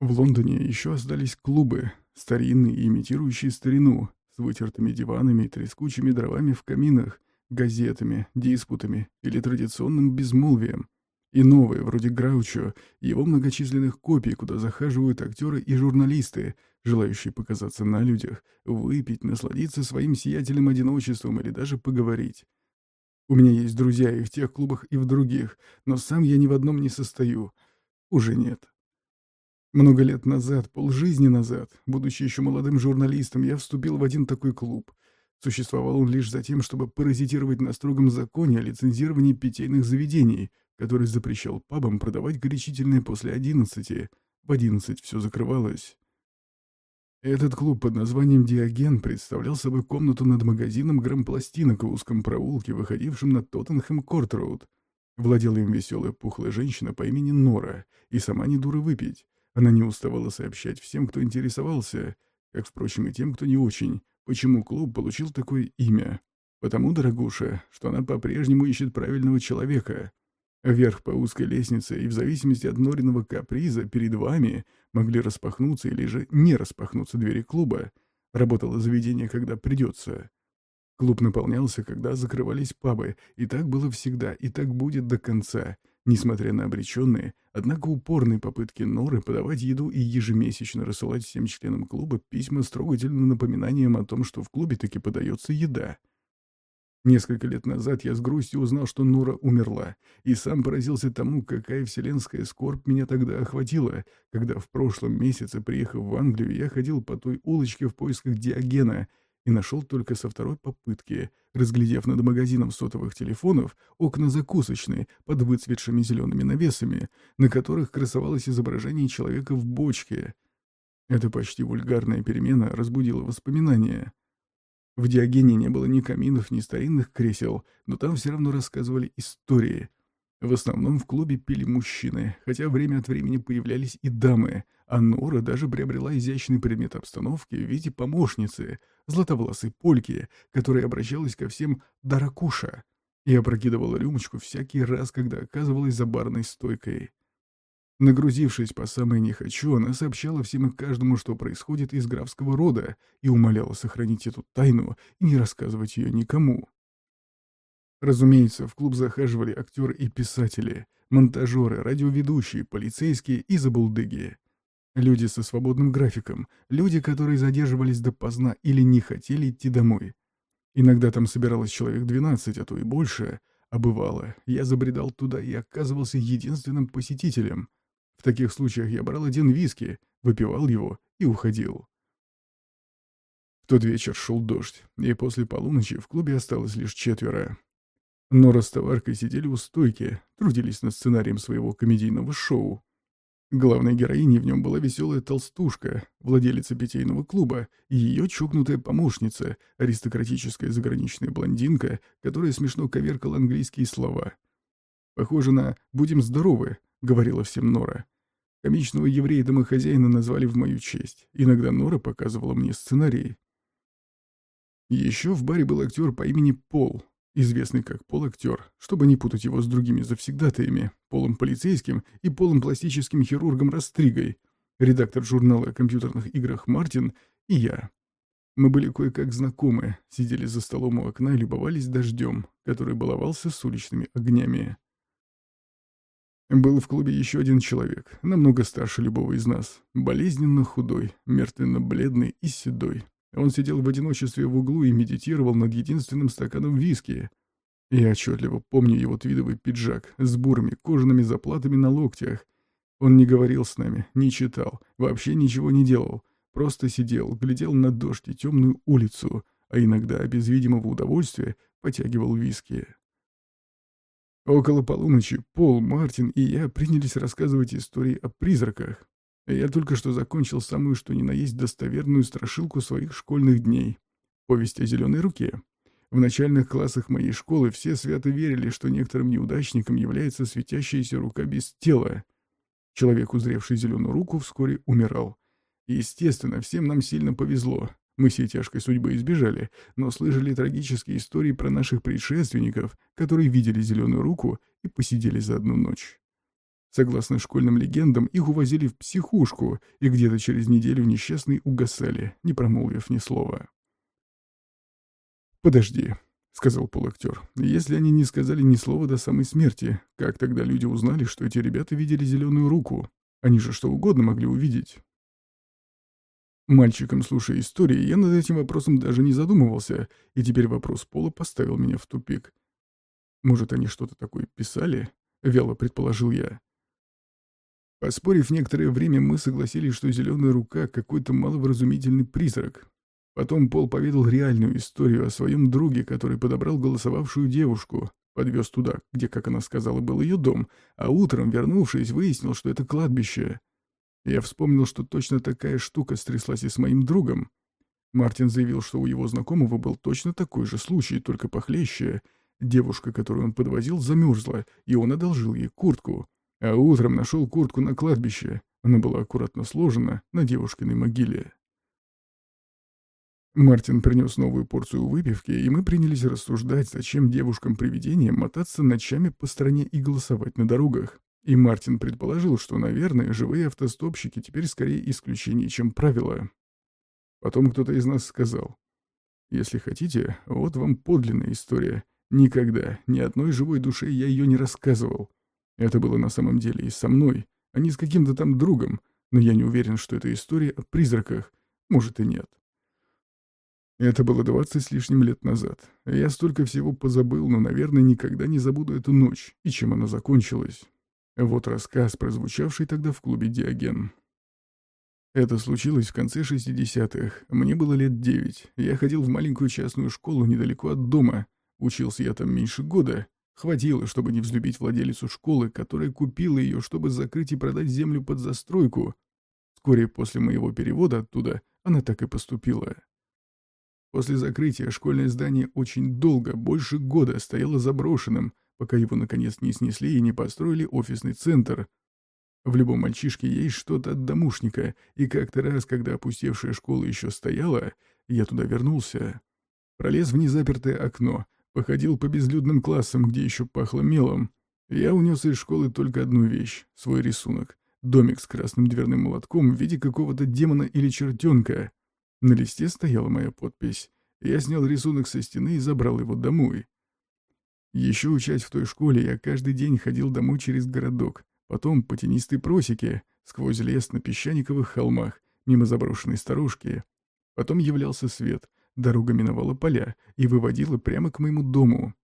В Лондоне еще остались клубы, старинные, имитирующие старину, с вытертыми диванами и трескучими дровами в каминах, газетами, диспутами или традиционным безмолвием, и новые, вроде Граучо, его многочисленных копий, куда захаживают актеры и журналисты, желающие показаться на людях, выпить, насладиться своим сиятельным одиночеством или даже поговорить. У меня есть друзья и в тех клубах, и в других, но сам я ни в одном не состою. Уже нет. Много лет назад, полжизни назад, будучи еще молодым журналистом, я вступил в один такой клуб. Существовал он лишь за тем, чтобы паразитировать на строгом законе о лицензировании питейных заведений, который запрещал пабам продавать горячительные после одиннадцати. В одиннадцать все закрывалось. Этот клуб под названием «Диоген» представлял собой комнату над магазином грампластинок в узком проулке, выходившем на Тоттенхэм-Корт-Роуд. Владела им веселая пухлая женщина по имени Нора, и сама не дура выпить. Она не уставала сообщать всем, кто интересовался, как, впрочем, и тем, кто не очень, почему клуб получил такое имя. Потому, дорогуша, что она по-прежнему ищет правильного человека. Вверх по узкой лестнице, и в зависимости от Нориного каприза перед вами могли распахнуться или же не распахнуться двери клуба. Работало заведение, когда придется. Клуб наполнялся, когда закрывались пабы, и так было всегда, и так будет до конца. Несмотря на обреченные, однако упорные попытки Норы подавать еду и ежемесячно рассылать всем членам клуба письма с трогательным напоминанием о том, что в клубе таки подается еда. Несколько лет назад я с грустью узнал, что Нора умерла, и сам поразился тому, какая вселенская скорбь меня тогда охватила, когда в прошлом месяце, приехав в Англию, я ходил по той улочке в поисках Диогена — и нашел только со второй попытки, разглядев над магазином сотовых телефонов окна закусочные под выцветшими зелеными навесами, на которых красовалось изображение человека в бочке. Эта почти вульгарная перемена разбудила воспоминания. В Диогене не было ни каминов, ни старинных кресел, но там все равно рассказывали истории. В основном в клубе пили мужчины, хотя время от времени появлялись и дамы — а Нора даже приобрела изящный предмет обстановки в виде помощницы, златовласой польки, которая обращалась ко всем «даракуша» и опрокидывала рюмочку всякий раз, когда оказывалась за барной стойкой. Нагрузившись по самой «не хочу», она сообщала всем и каждому, что происходит из графского рода, и умоляла сохранить эту тайну и не рассказывать ее никому. Разумеется, в клуб захаживали актеры и писатели, монтажеры, радиоведущие, полицейские и забулдыги. Люди со свободным графиком, люди, которые задерживались допоздна или не хотели идти домой. Иногда там собиралось человек 12, а то и больше, а бывало, я забредал туда и оказывался единственным посетителем. В таких случаях я брал один виски, выпивал его и уходил. В тот вечер шел дождь, и после полуночи в клубе осталось лишь четверо. Нора с товаркой сидели у стойки, трудились над сценарием своего комедийного шоу. Главной героиней в нем была веселая толстушка, владелица питейного клуба, и ее чокнутая помощница, аристократическая заграничная блондинка, которая смешно коверкала английские слова. «Похоже на «будем здоровы», — говорила всем Нора. Комичного еврея-домохозяина назвали в мою честь. Иногда Нора показывала мне сценарий. Еще в баре был актер по имени Пол, известный как пол-актер, чтобы не путать его с другими завсегдатаями, полом полицейским и полом пластическим хирургом Растригой, редактор журнала о компьютерных играх Мартин и я. Мы были кое-как знакомы, сидели за столом у окна и любовались дождем, который баловался с уличными огнями. Был в клубе еще один человек, намного старше любого из нас, болезненно худой, мертвенно-бледный и седой, он сидел в одиночестве в углу и медитировал над единственным стаканом виски. Я отчетливо помню его твидовый пиджак с бурыми кожаными заплатами на локтях. Он не говорил с нами, не читал, вообще ничего не делал. Просто сидел, глядел на дождь и темную улицу, а иногда, без видимого удовольствия, потягивал виски. Около полуночи Пол, Мартин и я принялись рассказывать истории о призраках. Я только что закончил самую что ни на есть достоверную страшилку своих школьных дней. Повесть о зеленой руке. В начальных классах моей школы все свято верили, что некоторым неудачником является светящаяся рука без тела. Человек, узревший зеленую руку, вскоре умирал. Естественно, всем нам сильно повезло. Мы сей тяжкой судьбы избежали, но слышали трагические истории про наших предшественников, которые видели зеленую руку и посидели за одну ночь. Согласно школьным легендам, их увозили в психушку, и где-то через неделю несчастные угасали, не промолвив ни слова. «Подожди», — сказал полактер. «Если они не сказали ни слова до самой смерти, как тогда люди узнали, что эти ребята видели зеленую руку? Они же что угодно могли увидеть». Мальчиком, слушая истории, я над этим вопросом даже не задумывался, и теперь вопрос Пола поставил меня в тупик. «Может, они что-то такое писали?» — вяло предположил я. Поспорив некоторое время, мы согласились, что зеленая рука — какой-то маловразумительный призрак. Потом Пол поведал реальную историю о своем друге, который подобрал голосовавшую девушку, подвез туда, где, как она сказала, был ее дом, а утром, вернувшись, выяснил, что это кладбище. Я вспомнил, что точно такая штука стряслась и с моим другом. Мартин заявил, что у его знакомого был точно такой же случай, только похлеще. Девушка, которую он подвозил, замерзла, и он одолжил ей куртку. А утром нашел куртку на кладбище. Она была аккуратно сложена на девушкиной могиле. Мартин принес новую порцию выпивки, и мы принялись рассуждать, зачем девушкам-привидениям мотаться ночами по стране и голосовать на дорогах. И Мартин предположил, что, наверное, живые автостопщики теперь скорее исключение, чем правило. Потом кто-то из нас сказал, «Если хотите, вот вам подлинная история. Никогда, ни одной живой душе я ее не рассказывал. Это было на самом деле и со мной, а не с каким-то там другом, но я не уверен, что это история о призраках. Может и нет. Это было двадцать с лишним лет назад. Я столько всего позабыл, но, наверное, никогда не забуду эту ночь и чем она закончилась. Вот рассказ, прозвучавший тогда в клубе «Диоген». Это случилось в конце 60-х. Мне было лет девять. Я ходил в маленькую частную школу недалеко от дома. Учился я там меньше года. Хватило, чтобы не взлюбить владелицу школы, которая купила ее, чтобы закрыть и продать землю под застройку. Вскоре после моего перевода оттуда она так и поступила. После закрытия школьное здание очень долго, больше года, стояло заброшенным, пока его наконец не снесли и не построили офисный центр. В любом мальчишке есть что-то от домушника, и как-то раз, когда опустевшая школа еще стояла, я туда вернулся. Пролез в незапертое окно, Походил по безлюдным классам, где еще пахло мелом. Я унес из школы только одну вещь — свой рисунок. Домик с красным дверным молотком в виде какого-то демона или чертенка. На листе стояла моя подпись. Я снял рисунок со стены и забрал его домой. Еще учась в той школе, я каждый день ходил домой через городок, потом по тенистой просеке, сквозь лес на песчаниковых холмах, мимо заброшенной старушки. Потом являлся свет, Дорога миновала поля и выводила прямо к моему дому.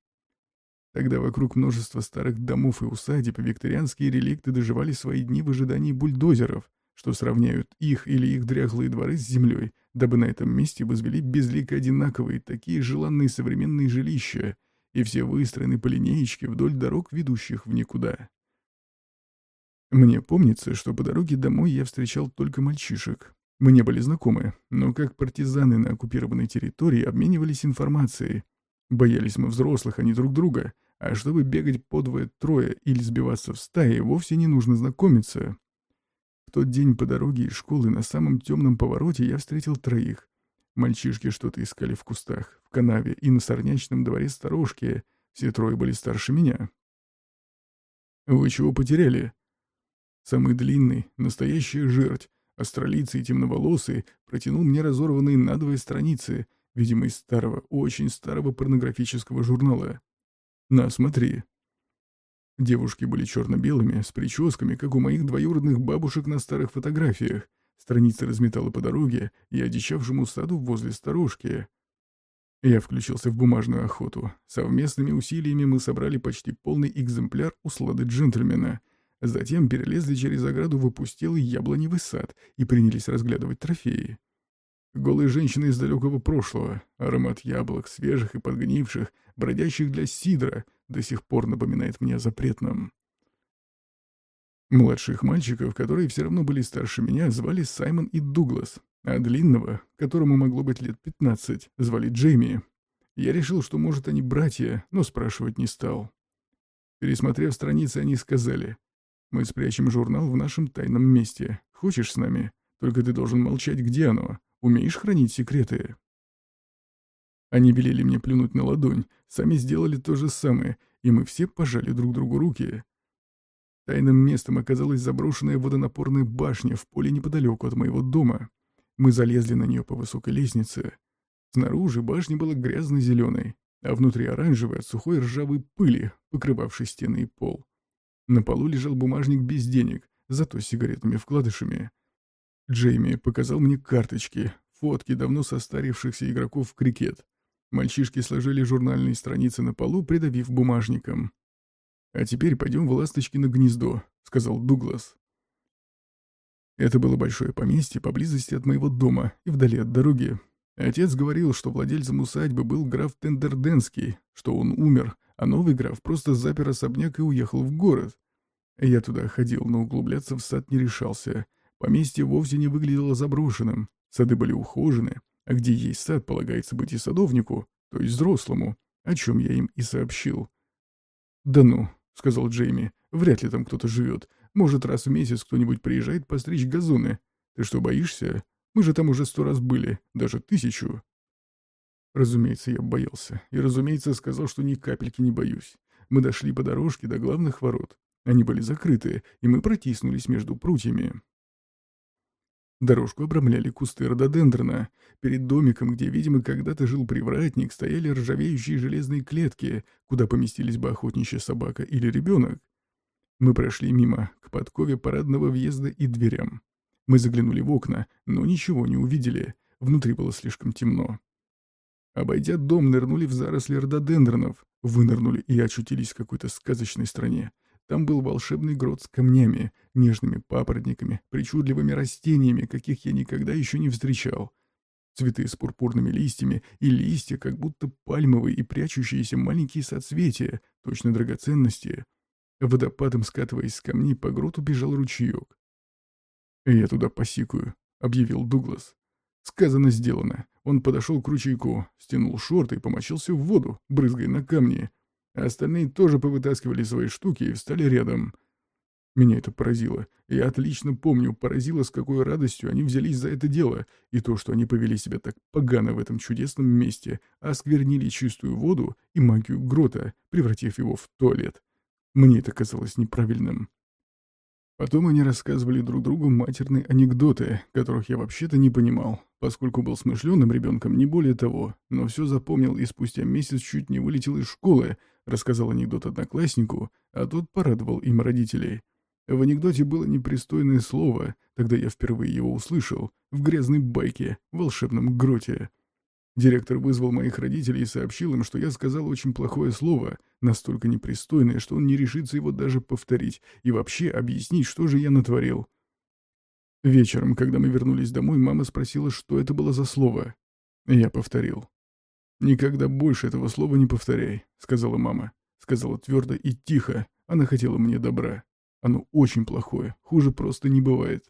Тогда вокруг множества старых домов и усадеб викторианские реликты доживали свои дни в ожидании бульдозеров, что сравняют их или их дряхлые дворы с землей, дабы на этом месте возвели безлико одинаковые, такие желанные современные жилища, и все выстроены по линеечке вдоль дорог, ведущих в никуда. Мне помнится, что по дороге домой я встречал только мальчишек. Мы не были знакомы, но как партизаны на оккупированной территории обменивались информацией. Боялись мы взрослых, а не друг друга. А чтобы бегать по двое-трое или сбиваться в стаи, вовсе не нужно знакомиться. В тот день по дороге из школы на самом темном повороте я встретил троих. Мальчишки что-то искали в кустах, в канаве и на сорнячном дворе сторожки. Все трое были старше меня. «Вы чего потеряли?» «Самый длинный, настоящая жерть, Астролицый и темноволосый протянул мне разорванные надвое страницы, видимо, из старого, очень старого порнографического журнала. «На, смотри». Девушки были черно-белыми, с прическами, как у моих двоюродных бабушек на старых фотографиях. Страницы разметала по дороге и одичавшему саду возле сторожки. Я включился в бумажную охоту. Совместными усилиями мы собрали почти полный экземпляр услады джентльмена — Затем перелезли через ограду в опустелый яблоневый сад и принялись разглядывать трофеи. Голые женщины из далекого прошлого, аромат яблок, свежих и подгнивших, бродящих для сидра, до сих пор напоминает мне о запретном. Младших мальчиков, которые все равно были старше меня, звали Саймон и Дуглас, а длинного, которому могло быть лет пятнадцать, звали Джейми. Я решил, что, может, они братья, но спрашивать не стал. Пересмотрев страницы, они сказали, мы спрячем журнал в нашем тайном месте. Хочешь с нами? Только ты должен молчать, где оно. Умеешь хранить секреты?» Они велели мне плюнуть на ладонь, сами сделали то же самое, и мы все пожали друг другу руки. Тайным местом оказалась заброшенная водонапорная башня в поле неподалеку от моего дома. Мы залезли на нее по высокой лестнице. Снаружи башня была грязно-зеленой, а внутри оранжевой от сухой ржавой пыли, покрывавшей стены и пол. На полу лежал бумажник без денег, зато с сигаретами-вкладышами. Джейми показал мне карточки, фотки давно состарившихся игроков в крикет. Мальчишки сложили журнальные страницы на полу, придавив бумажником. «А теперь пойдем в Ласточкино гнездо», — сказал Дуглас. Это было большое поместье поблизости от моего дома и вдали от дороги. Отец говорил, что владельцем усадьбы был граф Тендерденский, что он умер, а новый граф просто запер особняк и уехал в город. Я туда ходил, но углубляться в сад не решался. Поместье вовсе не выглядело заброшенным, сады были ухожены, а где есть сад, полагается быть и садовнику, то есть взрослому, о чем я им и сообщил. «Да ну», — сказал Джейми, — «вряд ли там кто-то живет. Может, раз в месяц кто-нибудь приезжает постричь газоны. Ты что, боишься? Мы же там уже сто раз были, даже тысячу». Разумеется, я боялся. И, разумеется, сказал, что ни капельки не боюсь. Мы дошли по дорожке до главных ворот. Они были закрыты, и мы протиснулись между прутьями. Дорожку обрамляли кусты рододендрона. Перед домиком, где, видимо, когда-то жил привратник, стояли ржавеющие железные клетки, куда поместились бы охотничья собака или ребенок. Мы прошли мимо, к подкове парадного въезда и дверям. Мы заглянули в окна, но ничего не увидели. Внутри было слишком темно. Обойдя дом, нырнули в заросли рододендронов, вынырнули и очутились в какой-то сказочной стране. Там был волшебный грот с камнями, нежными папоротниками, причудливыми растениями, каких я никогда еще не встречал. Цветы с пурпурными листьями и листья, как будто пальмовые и прячущиеся маленькие соцветия, точно драгоценности. Водопадом скатываясь с камней, по гроту бежал ручеек. «Я туда посикаю», — объявил Дуглас. Сказано, сделано. Он подошел к ручейку, стянул шорты и помочился в воду, брызгая на камни. А остальные тоже повытаскивали свои штуки и встали рядом. Меня это поразило. Я отлично помню, поразило, с какой радостью они взялись за это дело, и то, что они повели себя так погано в этом чудесном месте, осквернили чистую воду и магию грота, превратив его в туалет. Мне это казалось неправильным. Потом они рассказывали друг другу матерные анекдоты, которых я вообще-то не понимал, поскольку был смышленым ребенком, не более того, но все запомнил и спустя месяц чуть не вылетел из школы, рассказал анекдот однокласснику, а тот порадовал им родителей. В анекдоте было непристойное слово, тогда я впервые его услышал, в грязной байке, в волшебном гроте. Директор вызвал моих родителей и сообщил им, что я сказал очень плохое слово, настолько непристойное, что он не решится его даже повторить и вообще объяснить, что же я натворил. Вечером, когда мы вернулись домой, мама спросила, что это было за слово. Я повторил. «Никогда больше этого слова не повторяй», — сказала мама. Сказала твердо и тихо. Она хотела мне добра. Оно очень плохое, хуже просто не бывает.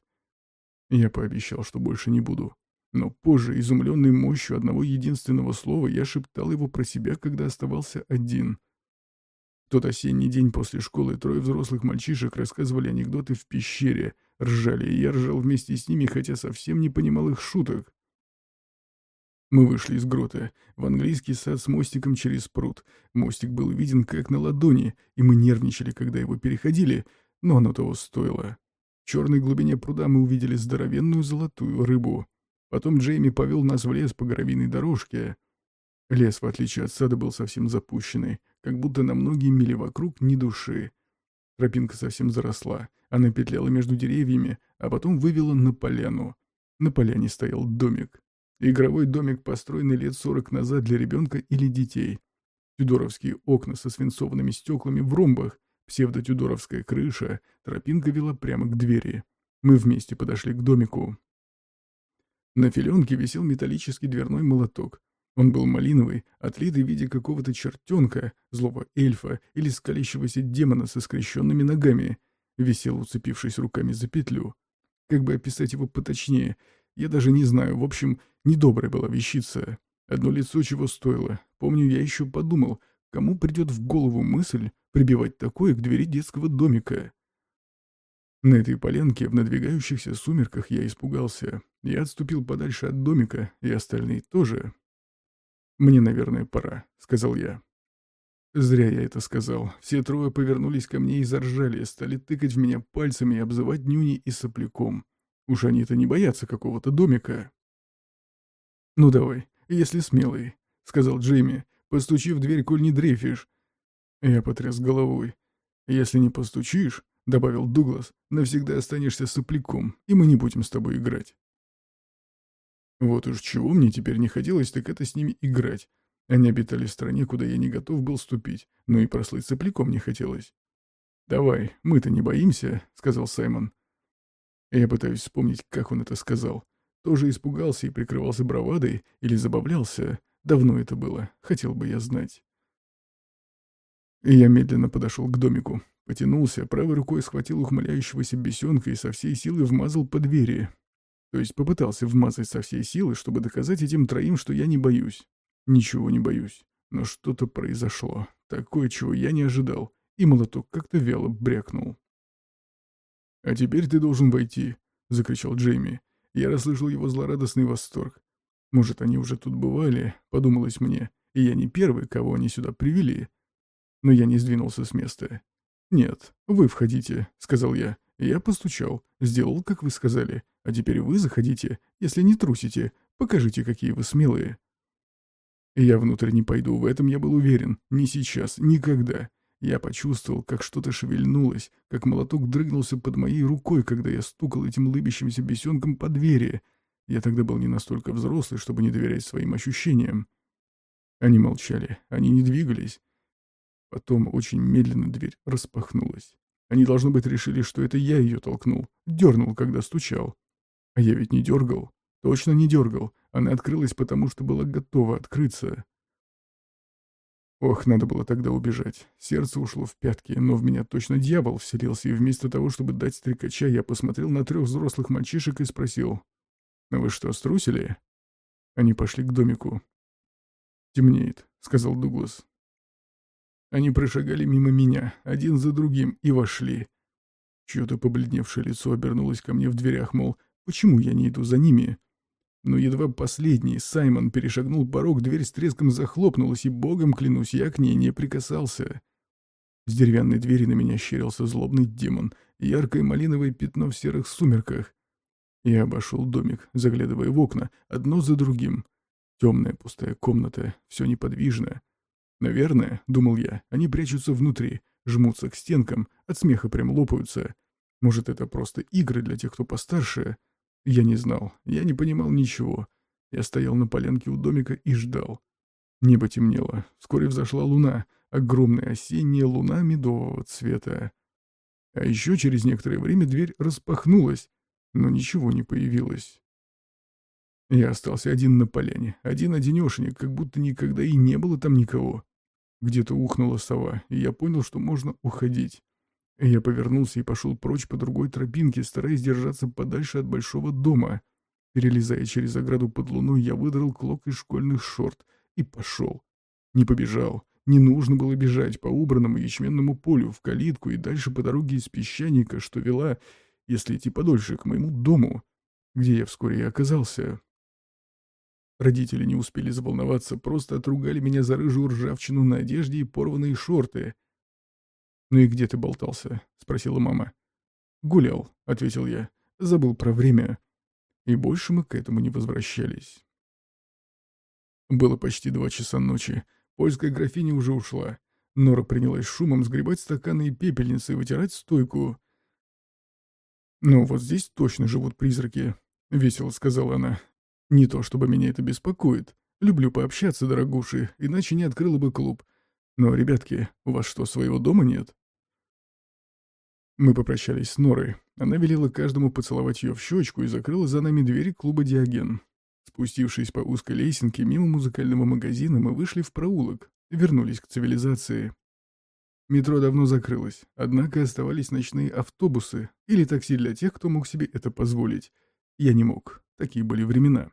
Я пообещал, что больше не буду. Но позже, изумленный мощью одного единственного слова, я шептал его про себя, когда оставался один. тот осенний день после школы трое взрослых мальчишек рассказывали анекдоты в пещере, ржали, и я ржал вместе с ними, хотя совсем не понимал их шуток. Мы вышли из грота, в английский сад с мостиком через пруд. Мостик был виден как на ладони, и мы нервничали, когда его переходили, но оно того стоило. В черной глубине пруда мы увидели здоровенную золотую рыбу. Потом Джейми повел нас в лес по горовиной дорожке. Лес, в отличие от сада, был совсем запущенный, как будто на многие мили вокруг ни души. Тропинка совсем заросла, она петляла между деревьями, а потом вывела на поляну. На поляне стоял домик. Игровой домик, построенный лет сорок назад для ребенка или детей. Тюдоровские окна со свинцованными стеклами в ромбах, псевдотюдоровская крыша, тропинка вела прямо к двери. Мы вместе подошли к домику. На филенке висел металлический дверной молоток. Он был малиновый, отлитый в виде какого-то чертенка, злого эльфа или скалящегося демона со скрещенными ногами. Висел, уцепившись руками за петлю. Как бы описать его поточнее, я даже не знаю. В общем, недобрая была вещица. Одно лицо чего стоило. Помню, я еще подумал, кому придет в голову мысль прибивать такое к двери детского домика. На этой полянке в надвигающихся сумерках я испугался. Я отступил подальше от домика, и остальные тоже. «Мне, наверное, пора», — сказал я. Зря я это сказал. Все трое повернулись ко мне и заржали, стали тыкать в меня пальцами и обзывать нюни и сопляком. Уж они-то не боятся какого-то домика. «Ну давай, если смелый», — сказал Джейми, — «постучи в дверь, коль не дрейфишь». Я потряс головой. «Если не постучишь», — добавил Дуглас, — «навсегда останешься сопляком, и мы не будем с тобой играть». Вот уж чего мне теперь не хотелось, так это с ними играть. Они обитали в стране, куда я не готов был ступить, но и прослыть сопляком не хотелось. «Давай, мы-то не боимся», — сказал Саймон. Я пытаюсь вспомнить, как он это сказал. Тоже испугался и прикрывался бравадой или забавлялся. Давно это было, хотел бы я знать. И я медленно подошел к домику, потянулся, правой рукой схватил ухмыляющегося бесенка и со всей силы вмазал по двери, то есть попытался вмазать со всей силы, чтобы доказать этим троим, что я не боюсь. Ничего не боюсь. Но что-то произошло. Такое, чего я не ожидал. И молоток как-то вяло брякнул. «А теперь ты должен войти», — закричал Джейми. Я расслышал его злорадостный восторг. «Может, они уже тут бывали?» — подумалось мне. «И я не первый, кого они сюда привели». Но я не сдвинулся с места. «Нет, вы входите», — сказал я. Я постучал, сделал, как вы сказали. А теперь вы заходите, если не трусите. Покажите, какие вы смелые. Я внутрь не пойду, в этом я был уверен. Ни сейчас, никогда. Я почувствовал, как что-то шевельнулось, как молоток дрыгнулся под моей рукой, когда я стукал этим лыбящимся бесенком по двери. Я тогда был не настолько взрослый, чтобы не доверять своим ощущениям. Они молчали, они не двигались. Потом очень медленно дверь распахнулась. Они, должно быть, решили, что это я ее толкнул, дернул, когда стучал. А я ведь не дергал. Точно не дергал. Она открылась, потому что была готова открыться. Ох, надо было тогда убежать. Сердце ушло в пятки, но в меня точно дьявол вселился, и вместо того, чтобы дать стрекача, я посмотрел на трех взрослых мальчишек и спросил. «Ну вы что, струсили?» Они пошли к домику. «Темнеет», — сказал Дуглас. Они прошагали мимо меня, один за другим, и вошли. Чье-то побледневшее лицо обернулось ко мне в дверях, мол, почему я не иду за ними? Но едва последний, Саймон, перешагнул порог, дверь с треском захлопнулась, и, богом клянусь, я к ней не прикасался. С деревянной двери на меня щерился злобный демон, яркое малиновое пятно в серых сумерках. Я обошел домик, заглядывая в окна, одно за другим. Темная пустая комната, все неподвижно. Наверное, думал я, они прячутся внутри, жмутся к стенкам, от смеха прям лопаются. Может, это просто игры для тех, кто постарше? Я не знал, я не понимал ничего. Я стоял на полянке у домика и ждал. Небо темнело, вскоре взошла луна, огромная осенняя луна медового цвета. А еще через некоторое время дверь распахнулась, но ничего не появилось. Я остался один на поляне, один-одинешенек, как будто никогда и не было там никого. Где-то ухнула сова, и я понял, что можно уходить. Я повернулся и пошел прочь по другой тропинке, стараясь держаться подальше от большого дома. Перелезая через ограду под луной, я выдрал клок из школьных шорт и пошел. Не побежал. Не нужно было бежать по убранному ячменному полю в калитку и дальше по дороге из песчаника, что вела, если идти подольше, к моему дому, где я вскоре и оказался. Родители не успели заволноваться, просто отругали меня за рыжую ржавчину на одежде и порванные шорты. «Ну и где ты болтался?» — спросила мама. «Гулял», — ответил я. «Забыл про время». И больше мы к этому не возвращались. Было почти два часа ночи. Польская графиня уже ушла. Нора принялась шумом сгребать стаканы и пепельницы и вытирать стойку. «Ну, вот здесь точно живут призраки», — весело сказала она. Не то чтобы меня это беспокоит. Люблю пообщаться, дорогуши, иначе не открыла бы клуб. Но, ребятки, у вас что, своего дома нет? Мы попрощались с Норой. Она велела каждому поцеловать ее в щечку и закрыла за нами двери клуба «Диоген». Спустившись по узкой лесенке мимо музыкального магазина, мы вышли в проулок, вернулись к цивилизации. Метро давно закрылось, однако оставались ночные автобусы или такси для тех, кто мог себе это позволить. Я не мог. Такие были времена.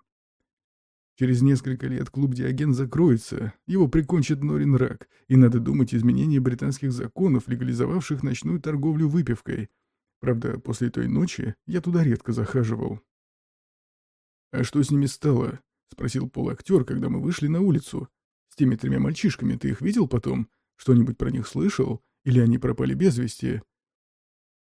Через несколько лет клуб «Диоген» закроется, его прикончит Норин Рак, и надо думать изменения британских законов, легализовавших ночную торговлю выпивкой. Правда, после той ночи я туда редко захаживал. «А что с ними стало?» — спросил полуактер, когда мы вышли на улицу. «С теми тремя мальчишками ты их видел потом? Что-нибудь про них слышал? Или они пропали без вести?»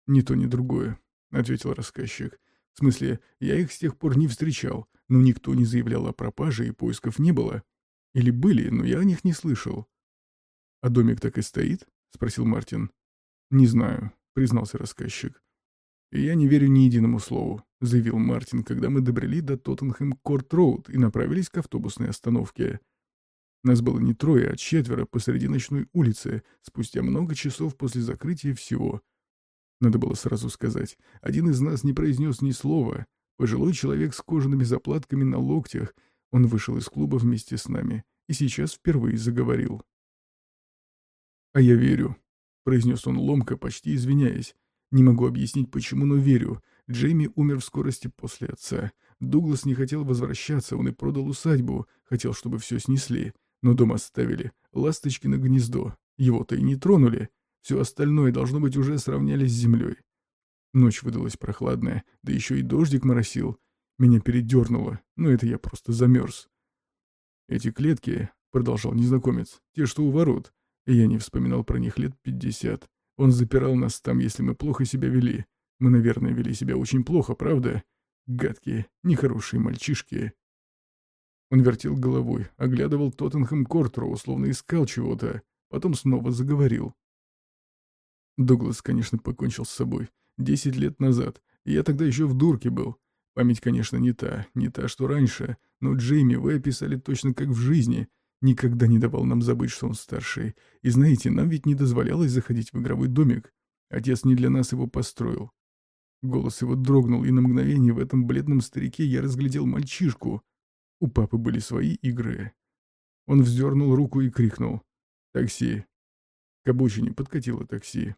«Ни то, ни другое», — ответил рассказчик. «В смысле, я их с тех пор не встречал, но никто не заявлял о пропаже и поисков не было. Или были, но я о них не слышал». «А домик так и стоит?» — спросил Мартин. «Не знаю», — признался рассказчик. «И я не верю ни единому слову», — заявил Мартин, когда мы добрели до Тоттенхэм-Корт-Роуд и направились к автобусной остановке. Нас было не трое, а четверо посреди ночной улицы, спустя много часов после закрытия всего. Надо было сразу сказать, один из нас не произнес ни слова. Пожилой человек с кожаными заплатками на локтях, он вышел из клуба вместе с нами и сейчас впервые заговорил. «А я верю», — произнес он ломко, почти извиняясь. «Не могу объяснить, почему, но верю. Джейми умер в скорости после отца. Дуглас не хотел возвращаться, он и продал усадьбу, хотел, чтобы все снесли. Но дом оставили. Ласточки на гнездо. Его-то и не тронули. Все остальное, должно быть, уже сравнялись с землей. Ночь выдалась прохладная, да еще и дождик моросил. Меня передернуло, но это я просто замерз. Эти клетки, — продолжал незнакомец, — те, что у ворот. И я не вспоминал про них лет пятьдесят. Он запирал нас там, если мы плохо себя вели. Мы, наверное, вели себя очень плохо, правда? Гадкие, нехорошие мальчишки. Он вертел головой, оглядывал Тоттенхэм Кортроу, словно искал чего-то, потом снова заговорил. Дуглас, конечно, покончил с собой. Десять лет назад. Я тогда еще в дурке был. Память, конечно, не та, не та, что раньше, но Джейми вы описали точно как в жизни. Никогда не давал нам забыть, что он старший. И знаете, нам ведь не дозволялось заходить в игровой домик. Отец не для нас его построил. Голос его дрогнул, и на мгновение в этом бледном старике я разглядел мальчишку — у папы были свои игры. Он вздернул руку и крикнул. «Такси!» К обочине подкатило такси.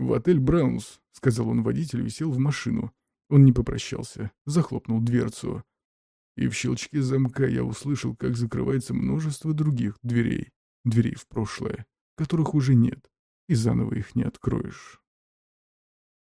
«В отель Браунс», — сказал он водителю и сел в машину. Он не попрощался, захлопнул дверцу. И в щелчке замка я услышал, как закрывается множество других дверей. Дверей в прошлое, которых уже нет, и заново их не откроешь.